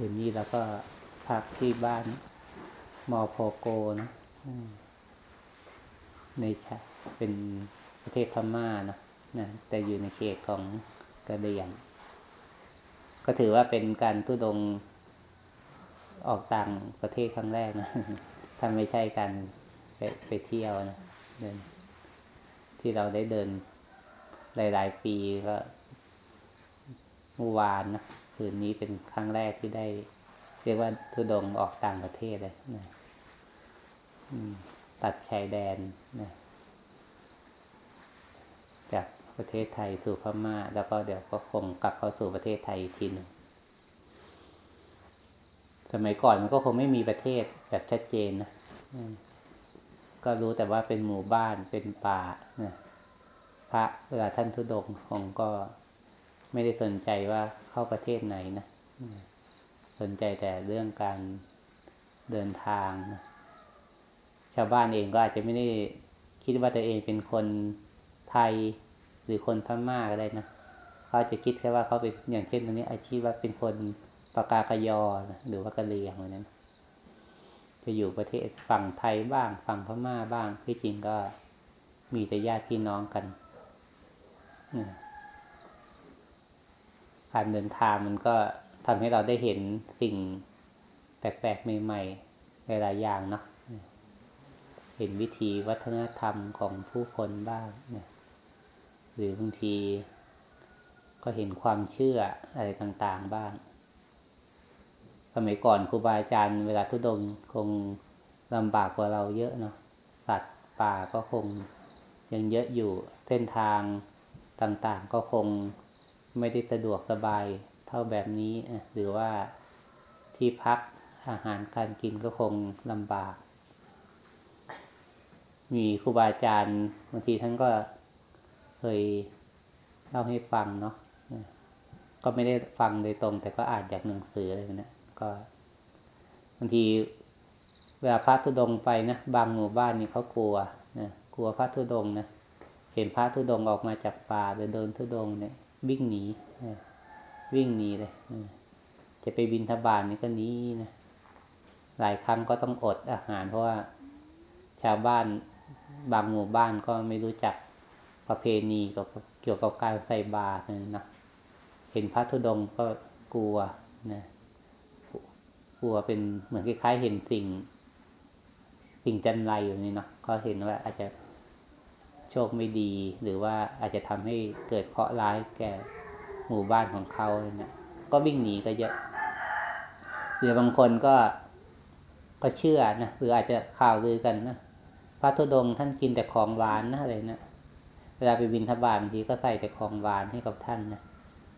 คืนนี้เราก็พักที่บ้านมอพโกนะในเป็นประเทศพม่านะนะแต่อยู่ในเขตของกระเหรี่ยงก็ถือว่าเป็นการทุดงออกต่างประเทศครั้งแรกนะถ้าไม่ใช่การไปไปเที่ยวนะเดินที่เราได้เดินหลาย ๆ ปีก็เมื่อวานนะ คืนนี้เป็นครั้งแรกที่ได้ เรียกว่าทุดงออกต่างประเทศเลยนะตัดชายแดนนะจากประเทศไทยสู่พม่า แล้วก็เดี๋ยวก็คงกลับเข้าสู่ประเทศไทยอีกทีหนึ่งสมัยก่อนมันก็คงไม่มีประเทศแบบชัดเจนนะก็รู้แต่ว่าเป็นหมู่บ้านเป็นป่านะพระเวลาท่านทุดงคงก็ ไม่ได้สนใจว่าเข้าประเทศไหนนะสนใจแต่เรื่องการเดินทางนะชาวบ้านเองก็อาจจะไม่ได้คิดว่าตัวเองเป็นคนไทยหรือคนพม่าก็ได้นะเขาจะคิดแค่ว่าเขาเป็นอย่างเช่นตรงนี้ อาชีพว่าเป็นคนปากากยอนะหรือว่ากะเหรี่ยงอะไรนั้น จะอยู่ประเทศฝั่งไทยบ้างฝั่งพม่าบ้างที่จริงก็มีแต่ญาติพี่น้องกันอืม การเดินทางมันก็ทำให้เราได้เห็นสิ่งแปลกๆใหม่ๆหลายอย่างเนาะเห็นวิธีวัฒนธรรมของผู้คนบ้างเนี่ยหรือบางทีก็เห็นความเชื่ออะไรต่างๆบ้าง สมัยก่อนครูบาอาจารย์เวลาทุดงคงลำบากกว่าเราเยอะเนาะสัตว์ป่าก็คงยังเยอะอยู่เส้นทางต่างๆ ก็คง ไม่ได้สะดวกสบายเท่าแบบนี้ หรือว่าที่พักอาหารการกินก็คงลำบาก มีครูบาอาจารย์บางทีท่านก็เคยเล่าให้ฟังเนาะก็ไม่ได้ฟังโดยตรง แต่ก็อ่านจากหนังสืออะไรนะก็บางทีเวลาพระธุดงไปนะบางหมู่บ้านนี่เขากลัวนะกลัวพระธุดงนะเห็นพระธุดงออกมาจากป่าเดินเดินธุดงเนี่ย วิ่งหนีวิ่งหนีเลยจะไปบินทบาทนี่ก็นีนะหลายครั้งก็ต้องอดอาหาร เพราะว่าชาวบ้านบางหมู่บ้านก็ไม่รู้จักประเพณีกับเกี่ยวกับการใส่บาตรนะนะเห็นพระธุดงก็กลัวนะกลัวเป็นเหมือนคล้ายๆเห็นสิ่ง สิ่งจันไรอยู่นี่เนาะก็เห็นว่าอาจจะ โชคไม่ดี หรือว่าอาจจะทำให้เกิดเคราะห์ร้ายแก่หมู่บ้านของเขาเนี่ยก็วิ่งหนีก็เยอะหรือบางคนก็ก็เชื่อนะหรืออาจจะข่าวลือกันนะพระธุดงค์ท่านกินแต่ของหวานนะอะไรนะเวลาไปบินทบาทบางทีก็ใส่แต่ของหวานให้กับท่านนะ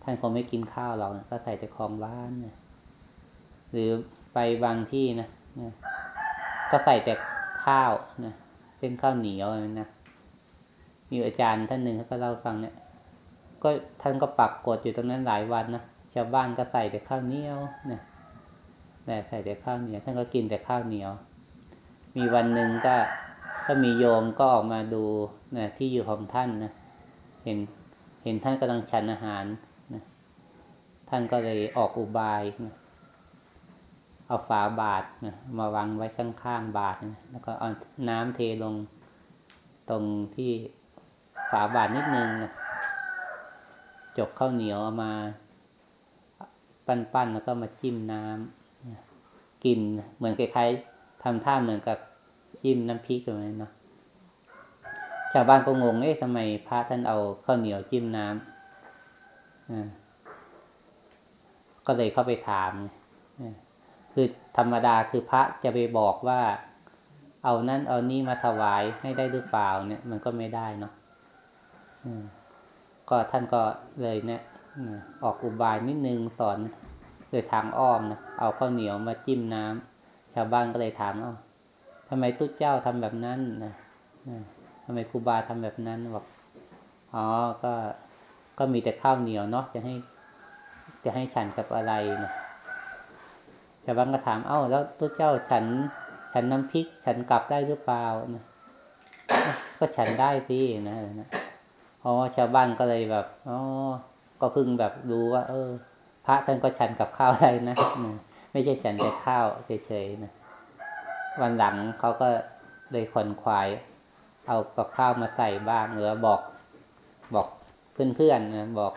ท่านคงไม่กินข้าวเรานะก็ใส่แต่ของหวานนะหรือไปบางที่นะนะก็ใส่แต่ข้าวนะเส้นข้าวเหนียวอะไรนะ มีอาจารย์ท่านหนึ่งเขาก็เล่าฟังเนี่ย ก็ท่านก็ปักกดอยู่ตรงนั้นหลายวันนะชาวบ้านก็ใส่แต่ข้าวเหนียวนะแต่ใส่แต่ข้าวเหนียว ท่านก็กินแต่ข้าวเหนียว มีวันหนึ่งก็ก็มีโยมก็ออกมาดูนะที่อยู่ของท่านนะเห็นเห็นท่านกำลังฉันอาหารนะท่านก็เลยออกอุบายนะเอาฝาบาทนะมาวางไว้ข้างๆบาทนะแล้วก็เอาน้ำเทลงตรงที่ ฝาบาทนิดนึงนะจกข้าวเหนียวเอามาปั้นๆแล้วก็มาจิ้มน้ำนะกินเหมือนคล้ายๆทำท่าเหมือนกับจิ้มน้ำพริกอะไรเนาะชาวบ้านก็งงเอ๊ะทำไมพระท่านเอาข้าวเหนียวจิ้มน้ำอ่าก็เลยเข้าไปถามคือธรรมดาคือพระจะไปบอกว่า เอานั่นเอานี่มาถวายให้ได้หรือเปล่าเนี่ย มันก็ไม่ได้เนาะ ก็ท่านก็เลยเนี่ยออกอุบายนิดนึงสอนโดยทางอ้อมนะเอาข้าวเหนียวมาจิ้มน้ำชาวบ้านก็เลยถามเอ้าทำไมตุ๊เจ้าทำแบบนั้นนะทำไมครูบาทำแบบนั้นบอกอ๋อก็ก็มีแต่ข้าวเหนียวเนาะจะให้จะให้ฉันกับอะไรนะชาวบ้านก็ถามเอ้าแล้วตัวเจ้าฉัน ฉันน้ำพริก ฉันกลับได้หรือเปล่านะก็ฉันได้สินะนะ อ๋อชาวบ้านก็เลยแบบอ๋อก็เพิ่งแบบรู้ว่า เออ พระท่านก็ฉันกับข้าวได้นะไม่ใช่ฉันแต่ข้าวเฉยๆนะวันหลังเขาก็เลยขนขวาย เอากับข้าวมาใส่บ้างหรือบอกบอกเพื่อนๆนะบอก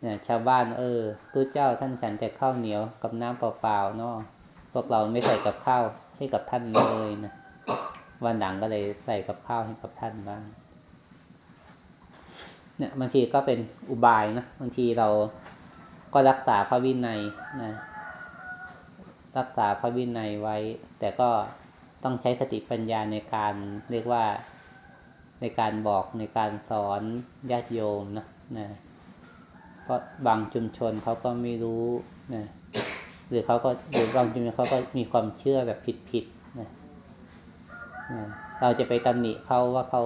เนี่ยชาวบ้านเออตู้เจ้าท่านฉันแต่ข้าวเหนียวกับน้ำเปล่าๆเนาะพวกเราไม่ใส่กับข้าวให้กับท่านเลยนะวันหลังก็เลยใส่กับข้าวให้กับท่านบ้าง เนี่ยบางทีก็เป็นอุบายนะบางทีเราก็รักษาพระวินัยนะรักษาพระวินัยไว้ แต่ก็ต้องใช้สติปัญญาในการเรียกว่าในการบอกในการสอนญาติโยมนะนะเพราะบางชุมชนเขาก็ไม่รู้นะหรือเขาก็หรือบางชุมชนเขาก็มีความเชื่อแบบผิดๆนะนะเราจะไปตำหนิเขาว่าเขา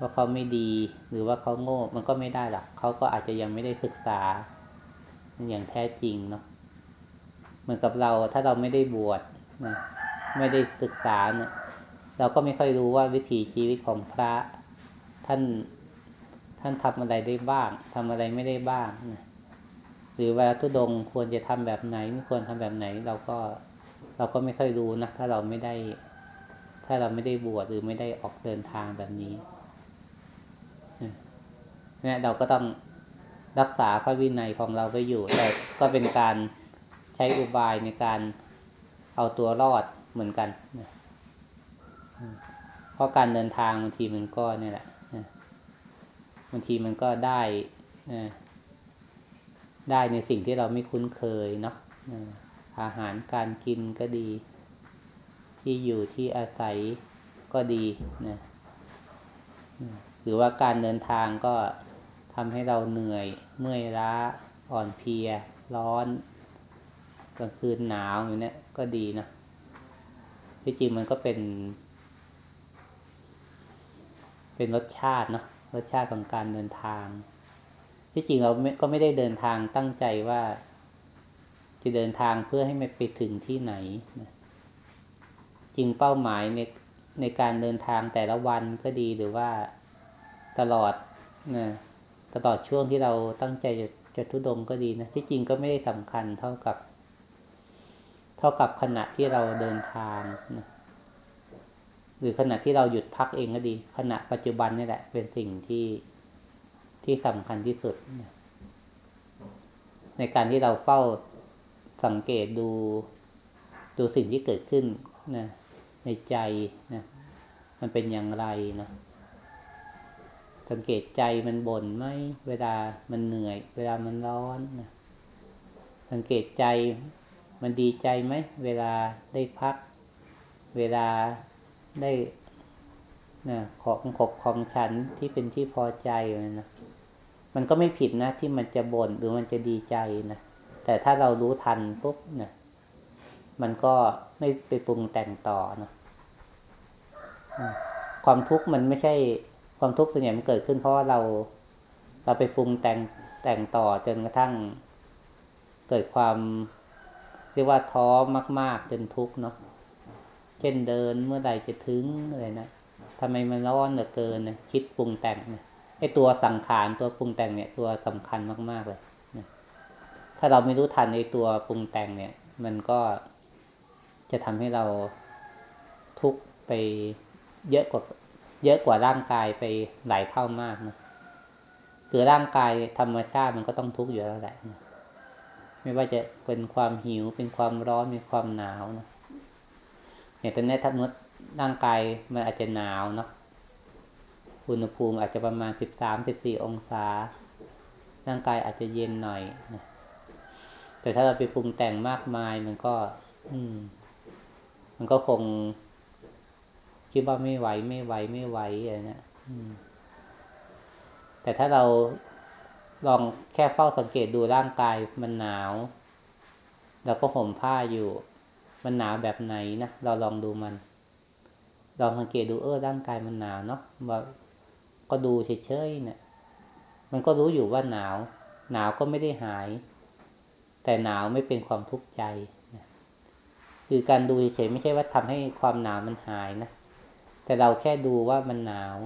ว่าเขาไม่ดี หรือว่าเขาโง่ มันก็ไม่ได้หรอกเขาก็อาจจะยังไม่ได้ศึกษาอย่างแท้จริงเนาะเหมือนกับเราถ้าเราไม่ได้บวชนะไม่ได้ศึกษาเนี่ยเราก็ไม่ค่อยรู้ว่าวิถีชีวิตของพระท่านท่านทำอะไรได้บ้างทำอะไรไม่ได้บ้างนะหรือเวลาทุดงควรจะทำแบบไหน ไม่ควรทำแบบไหน เราก็เราก็ไม่ค่อยรู้นะถ้าเราไม่ได้ ถ้าเราไม่ได้บวชหรือไม่ได้ออกเดินทางแบบนี้ เนี่ยเราก็ต้องรักษาพระวินัยของเราไว้อยู่ แต่ก็เป็นการใช้อุบายในการเอาตัวรอดเหมือนกันนะเพราะการเดินทางบางทีมันก็เนี่ยแหละบางทีมันก็ได้ได้ในสิ่งที่เราไม่คุ้นเคยเนาะอาหารการกินก็ดี ที่อยู่ที่อาศัยก็ดีนะหรือว่าการเดินทางก็ ทำให้เราเหนื่อยเมื่อยล้าอ่อนเพลีย ร้อนกลางคืนหนาวอย่างนี้ก็ดีนะที่จริงมันก็เป็น เป็นรสชาติเนาะรสชาติของการเดินทาง ที่จริงเราก็ไม่ได้เดินทางตั้งใจว่า จะเดินทางเพื่อให้มันไปถึงที่ไหนนะจริงเป้าหมายในในการเดินทางแต่ละวันก็ดีหรือว่าตลอดนะ ตลอดช่วงที่เราตั้งใจจะจะทุดงก็ดีนะที่จริงก็ไม่ได้สำคัญเท่ากับ เท่ากับขณะที่เราเดินทางนะหรือขณะที่เราหยุดพักเองก็ดี ขณะปัจจุบันนี่แหละ เป็นสิ่งที่ที่สำคัญที่สุดนะในการที่เราเฝ้าสังเกตดูดูสิ่งที่เกิดขึ้นนะในใจนะมันเป็นอย่างไรนะ สังเกตใจมันบ่นไหมเวลามันเหนื่อย เวลามันร้อนนะสังเกตใจมันดีใจไหมเวลาได้พัก เวลาได้นะของขบของฉันที่เป็นที่พอใจนะมันก็ไม่ผิดนะที่มันจะบน่นหรือมันจะดีใจนะแต่ถ้าเรารู้ทันปุ๊บนะมันก็ไม่ไปปรุงแต่งต่อนะความทุกข์มันไม่ใช่ ความทุกข์ส่วนใหญ่มันเกิดขึ้นเพราะว่าเราเราไปปรุงแต่งแต่งต่อจนกระทั่งเกิดความเรียกว่าท้อมาก ๆ จนทุกข์เนาะเช่นเดินเมื่อใดจะถึงอะไรนะทำไมมันร้อนเหลือเกินนะคิดปรุงแต่งนะไอตัวสังขารตัวปรุงแต่งเนี่ย ตัวสำคัญมาก ๆ เลยนะถ้าเราไม่รู้ทันในตัวปรุงแต่งเนี่ย มันก็จะทำให้เราทุกข์ไปเยอะกว่า เยอะกว่าร่างกายไปหลายเท่ามากนะคือร่างกายธรรมชาติมันก็ต้องทุกข์อยู่แล้วแหละนะไม่ว่าจะเป็นความหิวเป็นความร้อนเป็นความหนาวนะอย่างตอนนี้ถ้ามื่อร่างกายมันอาจจะหนาวเนาะอุณหภูมิอาจจะประมาณสิบสามสิบสี่องศา ร่างกายอาจจะเย็นหน่อยนะแต่ถ้าเราไปปรุงแต่งมากมายมันก็ อืม มันก็คง คิดว่าไม่ไหวไม่ไหวไม่ไหวอะไรเนะี่ยแต่ถ้าเราลองแค่เฝ้าสังเกตดูร่างกายมันหนาวเราก็ห่มผ้าอยู่ มันหนาวแบบไหนนะเราลองดูมัน ลองสังเกตดูเออร่างกายมันหนาวเนาะว่าก็ดูเฉยๆเนี่ยมันก็รู้อยู่ว่าหนาว หนาวก็ไม่ได้หาย แต่หนาวไม่เป็นความทุกข์ใจคือการดูเฉยๆไม่ใช่ว่าทำให้ความหนาวมันหายนะ แต่เราแค่ดูว่ามันหนาว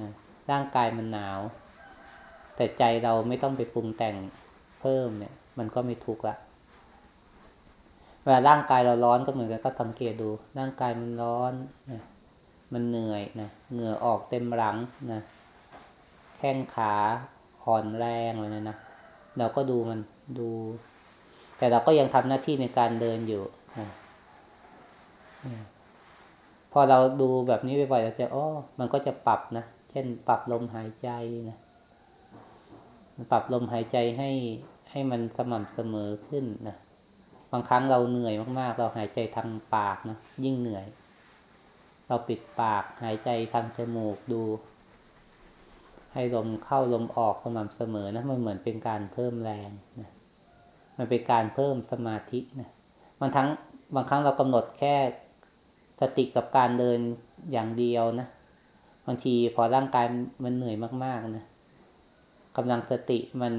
นะร่างกายมันหนาว แต่ใจเราไม่ต้องไปปรุงแต่งเพิ่มเนี่ย มันก็ไม่ทุกข์ละเวลาร่างกายเราร้อนก็เหมือนกันก็สังเกตดู ร่างกายมันร้อนนะมันเหนื่อยนะเหงื่อออกเต็มหลังนะแข้งขาอ่อนแรงอะไรนะนะเราก็ดูมันดู แต่เราก็ยังทำหน้าที่ในการเดินอยู่นะ พอเราดูแบบนี้บ่อยๆเราจะอ๋อมันก็จะปรับนะ เช่น ปรับลมหายใจนะปรับลมหายใจให้ให้มันสม่ำเสมอขึ้นนะบางครั้งเราเหนื่อยมากๆ เราหายใจทางปากนะยิ่งเหนื่อย เราปิดปากหายใจทางจมูกดู ให้ลมเข้าลมออกสม่ำเสมอนะมันเหมือนเป็นการเพิ่มแรงนะมันเป็นการเพิ่มสมาธินะบางครั้งบางครั้งเรากำหนดแค่ สติกับการเดินอย่างเดียวนะบางทีพอร่างกายมันเหนื่อยมากๆนะกำลังสติมัน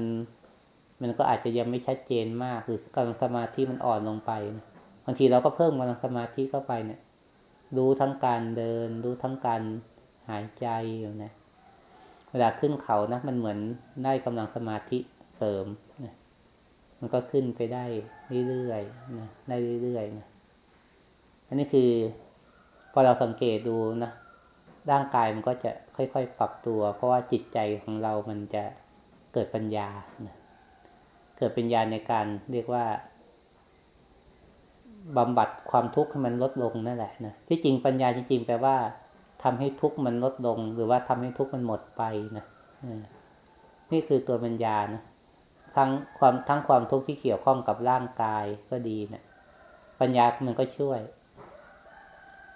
มันก็อาจจะยังไม่ชัดเจนมาก หรือกำลังสมาธิมันอ่อนลงไปนะบางทีเราก็เพิ่มกำลังสมาธิเข้าไปเนะี่ยรู้ทั้งการเดิน รู้ทั้งการหายใจอยู่นะเวลาขึ้นเขานะมันเหมือนได้กำลังสมาธิเสริมนะมันก็ขึ้นไปได้เรื่อยๆนะได้เรื่อยๆนะอันนี้คือ พอเราสังเกตดูนะร่างกายมันก็จะค่อยๆ ปรับตัว เพราะว่าจิตใจของเรามันจะเกิดปัญญานะเกิดปัญญาในการเรียกว่าบำบัดความทุกข์ให้มันลดลงนั่นแหละนะที่จริงปัญญาจริงๆแปลว่าทำให้ทุกข์มันลดลง หรือว่าทำให้ทุกข์มันหมดไปนะนี่คือตัวปัญญานะทั้งความทั้งความทุกข์ที่เกี่ยวข้องกับร่างกายก็ดีนะปัญญามันก็ช่วย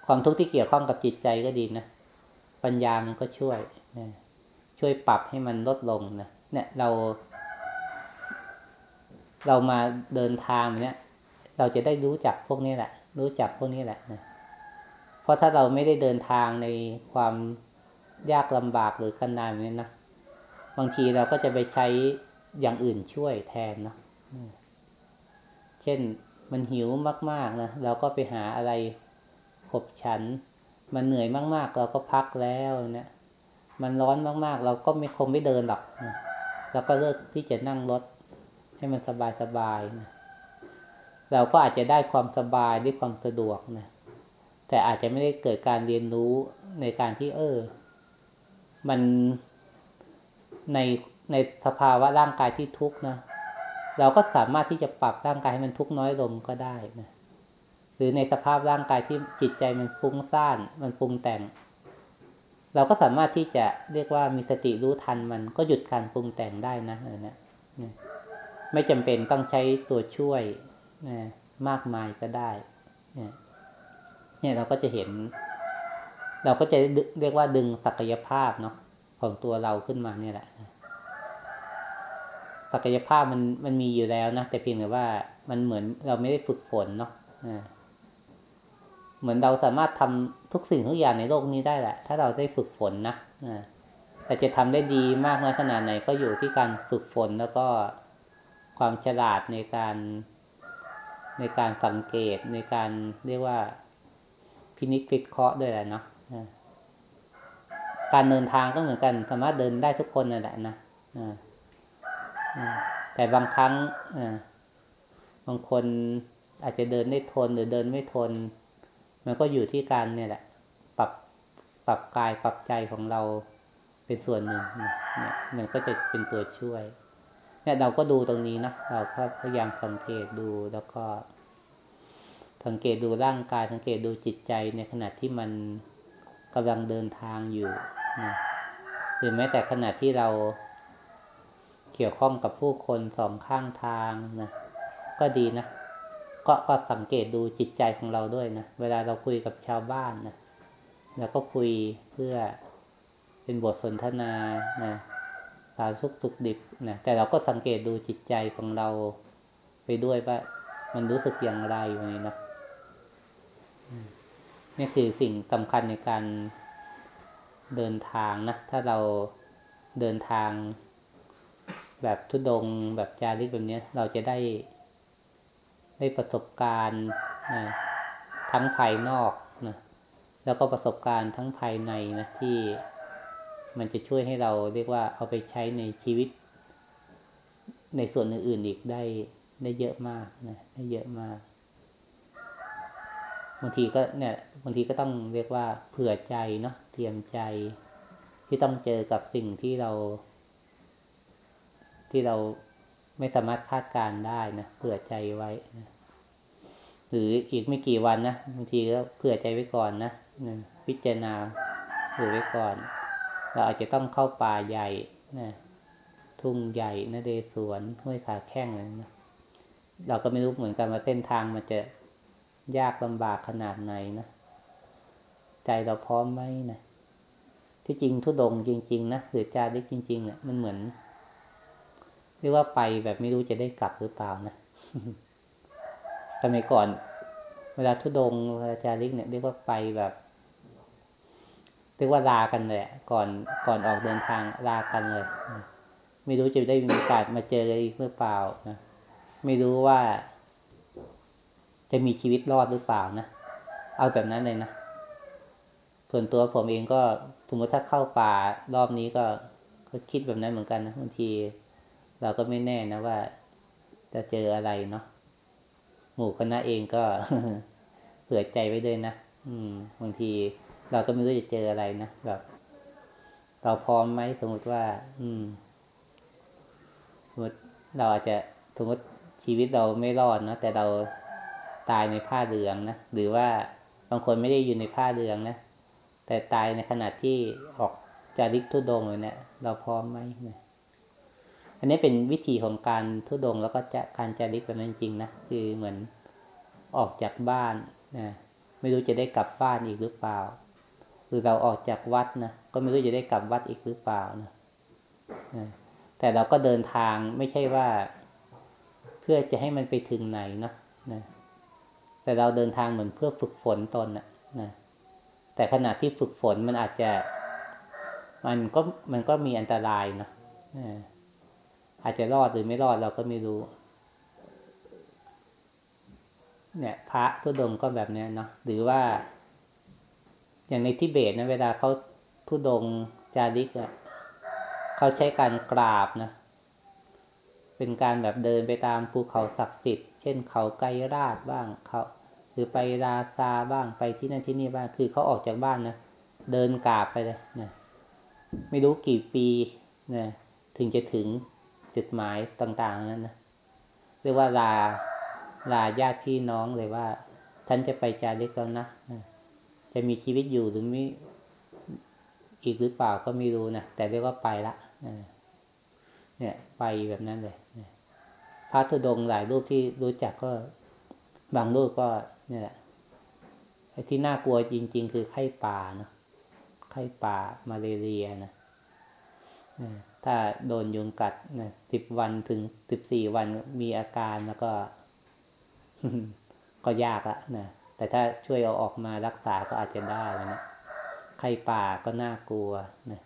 ความทุกข์ที่เกี่ยวข้องกับจิตใจก็ดีนะ ปัญญามันก็ช่วยนะช่วยปรับให้มันลดลงนะเนี่ยเรา เรามาเดินทางเนี่ย เราจะได้รู้จักพวกนี้แหละ รู้จักพวกนี้แหละนะเพราะถ้าเราไม่ได้เดินทางในความยากลำบากหรือขนานนี้นะบางทีเราก็จะไปใช้อย่างอื่นช่วยแทนเนาะเช่นมันหิวมาก ๆนะเราก็ไปหาอะไร ขบฉัน มันเหนื่อยมากๆ เราก็พักแล้วเนะี่ยมันร้อนมากๆ เราก็ไม่คงไม่เดินหรอกนะเราก็เลิกที่จะนั่งรถ ให้มันสบายๆนะเราก็อาจจะได้ความสบายได้ความสะดวกนะแต่อาจจะไม่ได้เกิดการเรียนรู้ในการที่เออ มันในในสภาวะร่างกายที่ทุกข์นะเราก็สามารถที่จะปรับร่างกายให้มันทุกข์น้อยลงก็ได้นะ หรือในสภาพร่างกายที่จิตใจมันฟุ้งซ่าน มันปรุงแต่ง เราก็สามารถที่จะเรียกว่ามีสติรู้ทันมันก็หยุดการปรุงแต่งได้นะเออนะไม่จำเป็นต้องใช้ตัวช่วยนะมากมายก็ได้ เนี่ยเนี่ยเราก็จะเห็น เราก็จะเรียกว่าดึงศักยภาพเนาะของตัวเราขึ้นมาเนี่ยแหละศักยภาพมันมันมีอยู่แล้วนะแต่เพียงแต่ว่ามันเหมือนเราไม่ได้ฝึกฝนเนาะ เหมือนเราสามารถทำทุกสิ่งทุกอย่างในโลกนี้ได้แหละ ถ้าเราได้ฝึกฝนนะแต่จะทำได้ดีมากน้อยขนาดไหนก็อยู่ที่การฝึกฝนแล้วก็ความฉลาดในการในการสังเกตในการเรียกว่าพินิจพิเคราะห์ด้วยแหละเนาะการเดินทางก็เหมือนกัน สามารถเดินได้ทุกคนนั่นแหละนะแต่บางครั้งบางคนอาจจะเดินได้ทนหรือเดินไม่ทน มันก็อยู่ที่การเนี่ยแหละ ปรับปรับกายปรับใจของเราเป็นส่วนหนึ่งเนี่ยมันก็จะเป็นตัวช่วยเนี่ยเราก็ดูตรงนี้นะเราก็พยายามสังเกตดูแล้วก็ สังเกตดูร่างกาย สังเกตดูจิตใจในขณะที่มันกำลังเดินทางอยู่นะหรือแม้แต่ขณะที่เราเกี่ยวข้องกับผู้คนสองข้างทางนะก็ดีนะ ก็ก็สังเกตดูจิตใจของเราด้วยนะ เวลาเราคุยกับชาวบ้านนะเราก็คุยเพื่อเป็นบทสนทนานะสารสุกตุกดิบนะแต่เราก็สังเกตดูจิตใจของเราไปด้วยว่ามันรู้สึกอย่างไรอย่างนี้นะนี่คือสิ่งสำคัญในการเดินทางนะ ถ้าเราเดินทางแบบทุดงแบบจาริกแบบนี้เราจะได้ ได้ประสบการณ์นะทั้งภายนอกนะแล้วก็ประสบการณ์ทั้งภายในนะที่มันจะช่วยให้เราเรียกว่าเอาไปใช้ในชีวิต ในส่วนอื่นๆอีกได้ได้เยอะมากนะได้เยอะมากบางทีก็เนี่ยบางทีก็ต้องเรียกว่าเผื่อใจเนาะเตรียมใจ ที่ต้องเจอกับสิ่งที่เรา ที่เรา ไม่สามารถคาดการได้นะเผื่อใจไว้นะหรืออีกไม่กี่วันนะบางทีก็เผื่อใจไว้ก่อนนะพิจารณาเผื่อไว้ก่อน เราอาจจะต้องเข้าป่าใหญ่นะทุ่งใหญ่นะเดสวนห้วยขาแข้งอะไรนะเราก็ไม่รู้เหมือนกันว่าเส้นทางมันจะยากลำบากขนาดไหนนะใจเราพร้อมไหมนะที่จริงทุดงจริง ๆ นะหรือจาริกจริงๆเนี่ยมันเหมือน เรียกว่าไปแบบไม่รู้จะได้กลับหรือเปล่านะสมัยก่อน เวลาทุดงเวลาจาริกเนี่ยเรียกว่าไปแบบเรียกว่าลากันเลยก่อนก่อนออกเดินทางลากันเลย ไม่รู้จะได้มีโอกาสมาเจอกันอีกหรือเปล่านะไม่รู้ว่า จะมีชีวิตรอดหรือเปล่านะเอาแบบนั้นเลยนะส่วนตัวผมเองก็สมมติถ้าเข้าป่ารอบนี้ก็ก็คิดแบบนั้นเหมือนกันนะบางที เราก็ไม่แน่นะว่า จะเจออะไรเนาะหมู่คณะเองก็เผื่อใจไว้ด้วยนะอืมบางทีเราก็ไม่รู้จะเจออะไรนะแบบเราพร้อมไหมสมมติว่า อืมสมมติเราอาจจะสมมติชีวิตเราไม่รอดนะแต่เราตายในผ้าเหลืองนะหรือว่าบางคนไม่ได้อยู่ในผ้าเหลืองนะแต่ตายในขณะที่ออกจาริกทุดงเลยเนะี่ยเราพร้อมไหมนะ อันนี้เป็นวิธีของการทุดงแล้วก็จะการจาริกแบบนั้นจริงนะคือเหมือนออกจากบ้านนะไม่รู้จะได้กลับบ้านอีกหรือเปล่าหรือเราออกจากวัดนะก็ไม่รู้จะได้กลับวัดอีกหรือเปล่านะแต่เราก็เดินทางไม่ใช่ว่า เพื่อจะให้มันไปถึงไหนนะนะแต่เราเดินทางเหมือนเพื่อฝึกฝนตนนะนะแต่ขณะที่ฝึกฝนมันอาจจะ มันก็มันก็มีอันตรายนะ อาจจะรอดหรือไม่รอดเราก็ไม่รู้ เนี่ย พระทุดงก็แบบเนี้ยเนาะหรือว่า อย่างในทิเบตนะเวลาเขาทุดงจาริกอะเขาใช้การกราบนะเป็นการแบบเดินไปตามภูเขาศักดิ์สิทธิ์ เช่นเขาไกรราชบ้างเขาหรือไปราซาบ้างไปที่นั่นที่นี่บ้าง คือเขาออกจากบ้านนะเดินกราบไปเลยนะไม่รู้กี่ปีนะถึงจะถึง จุดหมายต่างๆนั้นนะเรียกว่าลาลาญาติพี่น้องเลยว่าท่านจะไปจาริกแล้วนะจะมีชีวิตอยู่หรือไม่อีกหรือเปล่าก็ไม่รู้นะแต่เรียกว่าไปละเนี่ย ไปแบบนั้นเลยพระธุดงหลายรูปที่รู้จักก็บางรูปก็เนี่ยแหละที่น่ากลัวจริง ๆ คือไข้ป่าเนาะไข้ป่ามาเรียนะ ถ้าโดนยุงกัดนะสิบวันถึงสิบสี่วันมีอาการแล้วก็ ก็ยากละนะแต่ถ้าช่วยเอาออกมารักษาก็อาจจะได้นะไข้ป่าก็น่ากลัวนะ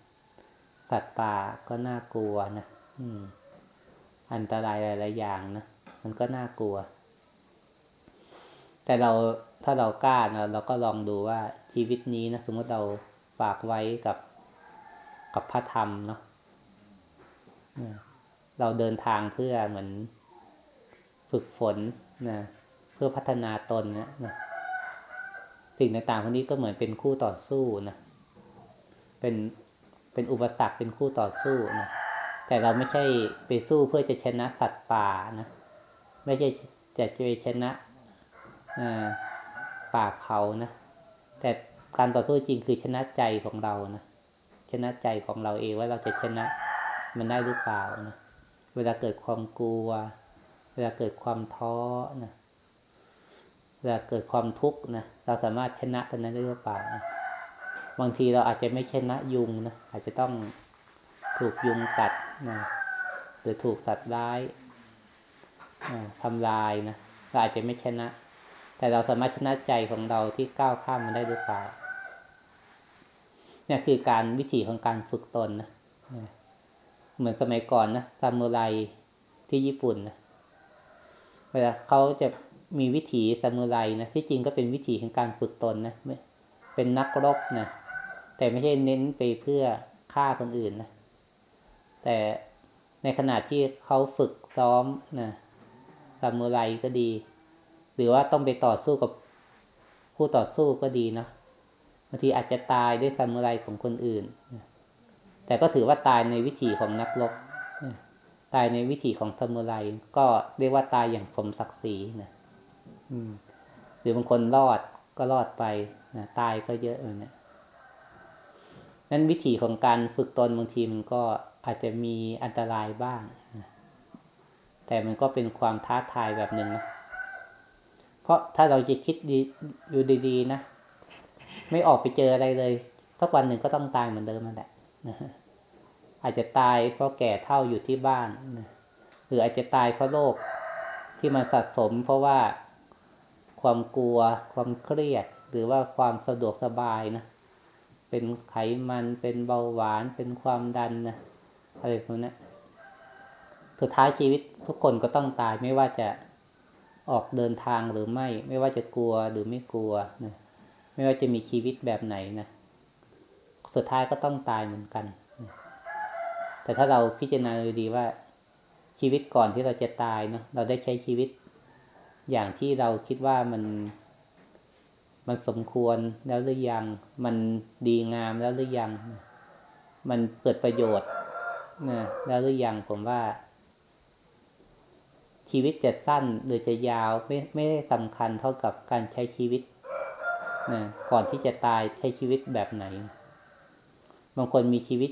สัตว์ป่าก็น่ากลัวนะอืม อันตรายหลายๆอย่างนะมันก็น่ากลัว แต่เราถ้าเรากล้านะเราก็ลองดูว่าชีวิตนี้นะสมมติเราฝากไว้กับกับพระธรรมเนาะ เราเดินทางเพื่อเหมือนฝึกฝนนะเพื่อพัฒนาตนนะนะสิ่งต่างๆพวกนี้ก็เหมือนเป็นคู่ต่อสู้นะเป็นเป็นอุปสรรคเป็นคู่ต่อสู้นะแต่เราไม่ใช่ไปสู้เพื่อจะชนะสัตว์ป่านะไม่ใช่จะจะไปชนะป่าเขานะ แต่การต่อสู้จริงคือชนะใจของเรานะชนะใจของเราเองว่าเราจะชนะ มันได้หรือเปล่านะเวลาเกิดความกลัว เวลาเกิดความท้อนะเวลาเกิดความทุกข์นะเราสามารถชนะตรงนั้นได้หรือเปล่านะบางทีเราอาจจะไม่ชนะยุงนะอาจจะต้องถูกยุงกัดนะหรือถูกสัตว์ร้ายทำลายนะเราอาจจะไม่ชนะ แต่เราสามารถชนะใจของเราที่ก้าวข้ามมันได้หรือเปล่าเนี่ยคือการวิธีของการฝึกตนนะ เหมือนสมัยก่อนนะซามูไรที่ญี่ปุ่นนะเวลาเขาจะมีวิถีซามูไรนะที่จริงก็เป็นวิถีของการฝึกตนนะเป็นนักรบนะแต่ไม่ใช่เน้นไปเพื่อฆ่าคนอื่นนะแต่ในขณะที่เขาฝึกซ้อมนะซามูไรก็ดี หรือว่าต้องไปต่อสู้กับพคู่ต่อสู้ก็ดีเนาะบางทีอาจจะตายด้วยซามูไรของคนอื่นนะ แต่ก็ถือว่าตายในวิถีของนักรบตายในวิถีของซามูไรก็เรียกว่าตายอย่างสมศักดิ์ศรีนะหรือบางคนรอดก็รอดไปนะตายก็เยอะเลยเนะนั้นวิธีของการฝึกตนบางทีมันก็อาจจะมีอันตรายบ้างนะแต่มันก็เป็นความท้าทายแบบหนึ่งนะเพราะถ้าเราจะคิดดีอยู่ดีๆนะ ไม่ออกไปเจออะไรเลยสักวันหนึ่งก็ต้องตายเหมือนเดิมนั่นแหละนะ อาจจะตายเพราะแก่เท่าอยู่ที่บ้านนะหรืออาจจะตายเพราะโรคที่มันสะสม เพราะว่าความกลัว ความเครียด หรือว่าความสะดวกสบายนะเป็นไขมันเป็นเบาหวานเป็นความดันนะอะไรพวกนี้สุดท้ายชีวิตทุกคนก็ต้องตายไม่ว่าจะออกเดินทางหรือไม่ ไม่ว่าจะกลัวหรือไม่กลัวนะไม่ว่าจะมีชีวิตแบบไหนนะสุดท้ายก็ต้องตายเหมือนกัน แต่ถ้าเราพิจารณาดูดีว่าชีวิตก่อนที่เราจะตายเนาะเราได้ใช้ชีวิต อย่างที่เราคิดว่ามันมันสมควรแล้วหรือยัง มันดีงามแล้วหรือยัง มันเกิดประโยชน์นะแล้วหรือยังผมว่า ชีวิตจะสั้นหรือจะยาวไม่ไม่ได้สำคัญเท่ากับการใช้ชีวิตนะก่อนที่จะตายใช้ชีวิตแบบไหน บางคนมีชีวิต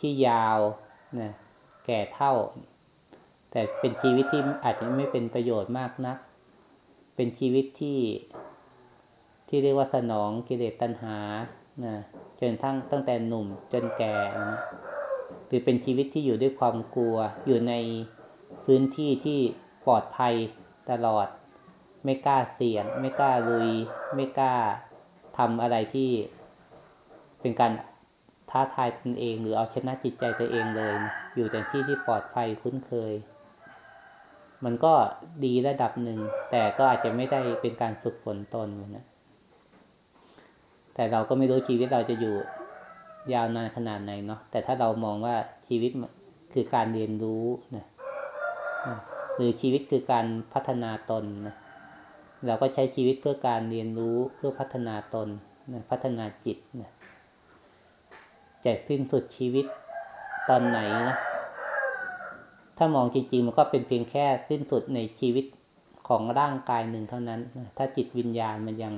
ที่ยาวนะแก่เท่า แต่เป็นชีวิตที่อาจจะไม่เป็นประโยชน์มากนัก เป็นชีวิตที่ที่เรียกว่าสนองกิเลสตัณหานะจนทั้งตั้งแต่หนุ่มจนแก่นะหรือเป็นชีวิตที่อยู่ด้วยความกลัว อยู่ในพื้นที่ที่ปลอดภัยตลอด ไม่กล้าเสี่ยง ไม่กล้าลุย ไม่กล้าทำอะไรที่เป็นการ ท้าทายตนเอง หรือเอาชนะจิตใจตัวเองเลยนะอยู่แต่ที่ที่ปลอดภัยคุ้นเคย มันก็ดีระดับหนึ่ง แต่ก็อาจจะไม่ได้เป็นการฝึกฝนตนนะแต่เราก็ไม่รู้ชีวิตเราจะอยู่ยาวนานขนาดไหนเนาะแต่ถ้าเรามองว่าชีวิตคือการเรียนรู้นะหรือชีวิตคือการพัฒนาตนนะเราก็ใช้ชีวิตเพื่อการเรียนรู้เพื่อพัฒนาตนนะพัฒนาจิตนะ จะสิ้นสุดชีวิตตอนไหนนะ ถ้ามองจริงๆ มันก็เป็นเพียงแค่สิ้นสุดในชีวิตของร่างกายหนึ่งเท่านั้น ถ้าจิตวิญญาณมันยัง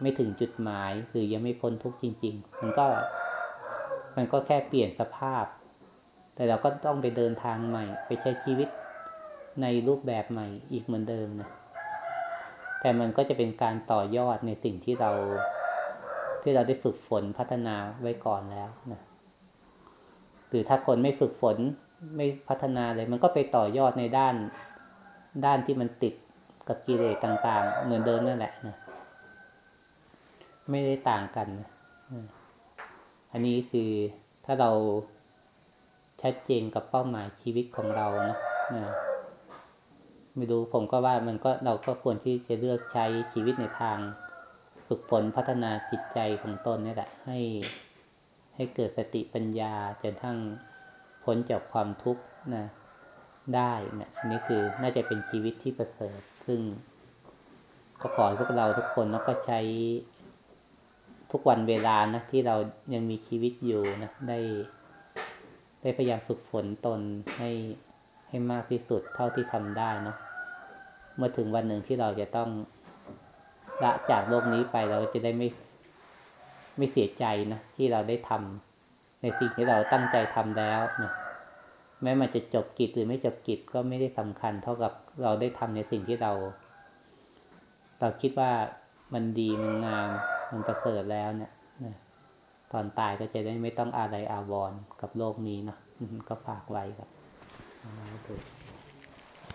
ไม่ถึงจุดหมายหรือยังไม่พ้นทุกข์จริง ๆ มันก็ มันก็แค่เปลี่ยนสภาพ แต่เราก็ต้องไปเดินทางใหม่ ไปใช้ชีวิตในรูปแบบใหม่อีกเหมือนเดิมนะ แต่มันก็จะเป็นการต่อยอดในสิ่งที่เรา ที่เราได้ฝึกฝนพัฒนาไว้ก่อนแล้วนะหรือถ้าคนไม่ฝึกฝนไม่พัฒนาเลย มันก็ไปต่อยอดในด้านด้านที่มันติดกับกิเลสต่างๆ เหมือนเดิมนั่นแหละนะไม่ได้ต่างกันนะอันนี้คือถ้าเราชัดเจนกับเป้าหมายชีวิตของเรานะนะไม่รู้ผมก็ว่ามันก็เราก็ควรที่จะเลือกใช้ชีวิตในทาง ฝึกฝนพัฒนาจิตใจของตนนี่แหละ ให้ให้เกิดสติปัญญาจนทั้งพ้นจากความทุกข์นะได้นะอันนี้คือน่าจะเป็นชีวิตที่ประเสริฐซึ่งก็ขอให้พวกเราทุกคนนะก็ใช้ทุกวันเวลานะที่เรายังมีชีวิตอยู่นะได้ ได้พยายามฝึกฝนตนให้ให้มากที่สุดเท่าที่ทำได้เนาะเมื่อถึงวันหนึ่งที่เราจะต้อง ละจากโลกนี้ไปเราจะได้ไม่ไม่เสียใจนะที่เราได้ทำในสิ่งที่เราตั้งใจทำแล้วนะแม้มันจะจบกิจหรือไม่จบกิจก็ไม่ได้สำคัญเท่ากับเราได้ทำในสิ่งที่เรา เราคิดว่ามันดีมันงามมันประเสริฐแล้วเนี่ยนะตอนตายก็จะได้ไม่ต้องอะไรอาวรกับโลกนี้เนาะก็ฝากไว้ครับ